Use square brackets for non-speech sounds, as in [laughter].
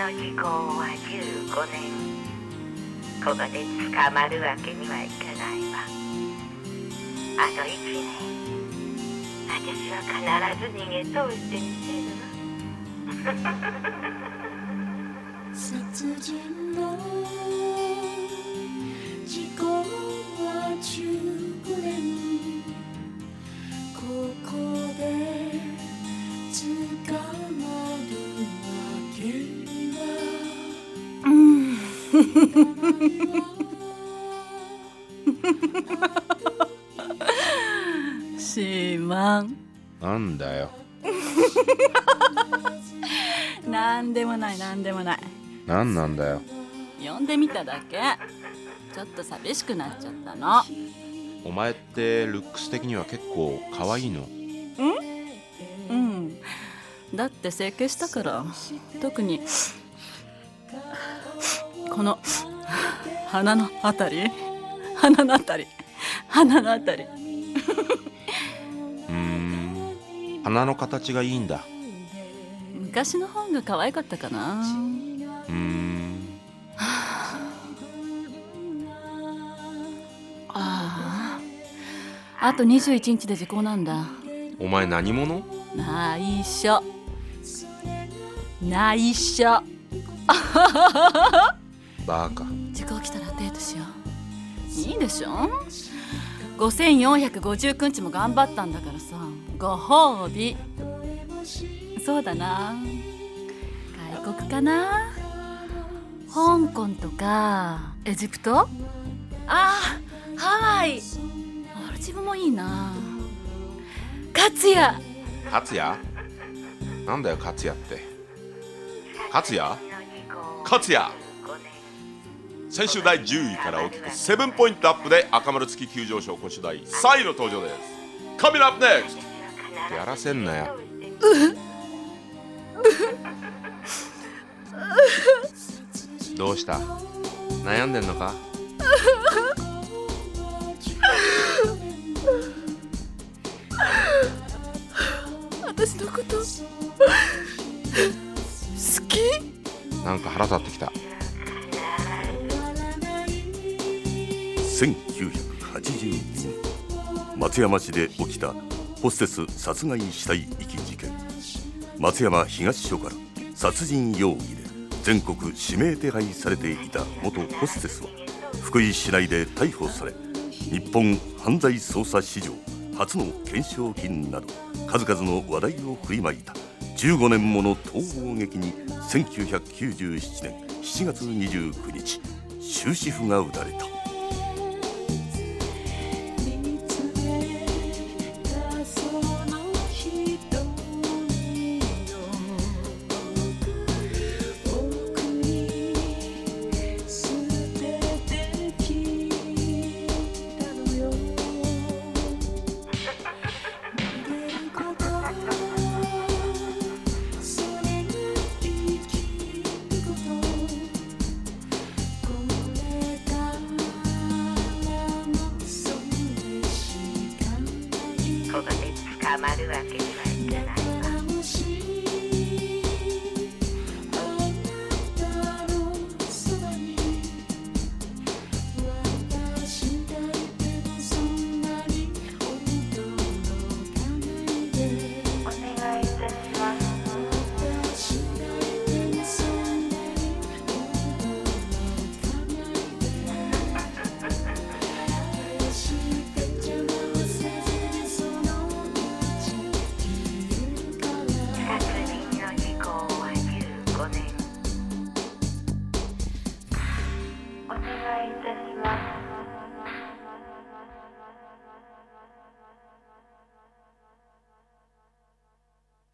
の時効は15年ここで捕まるわけにはいかないわあと1年私は必ず逃げ通してみせるわ殺人のしまん。なんだよ。[laughs] なんでもないなんでもない。なんなんだよ。呼んでみただけ。ちょっと寂しくなっちゃったの。お前ってルックス的には結構可愛いの？うん？だって整形したから特にこの鼻のあたり？鼻のあたり。鼻のあたり。うーん。鼻の形がいいんだ。昔の方が可愛かったかな。うーん。あああと21日で時効なんだ。お前何者？内緒。内緒 [laughs] バカ。時効来たらデートしよう。いいでしょ？5459日も頑張ったんだからさ。ご褒美。そうだな。外国かな？香港とか。エジプト？あーハワイ。あ自分もいいな。勝也勝也なんだよ勝也って。勝也勝也先週第10位から大きく7ポイントアップで赤丸付き急上昇今週第3位の登場です。カミラアップネクストやらせんなよ。どうした？悩んでんのか？私のこと好き？なんか腹立ってきた1982年松山市で起きたホステス殺害死体遺棄事件。松山東署から殺人容疑で全国指名手配されていた元ホステスは福井市内で逮捕され日本犯罪捜査史上初の懸賞金など数々の話題を振りまいた。15年もの逃亡劇に1997年7月29日終止符が打たれた。ここで捕まるわけ Bye.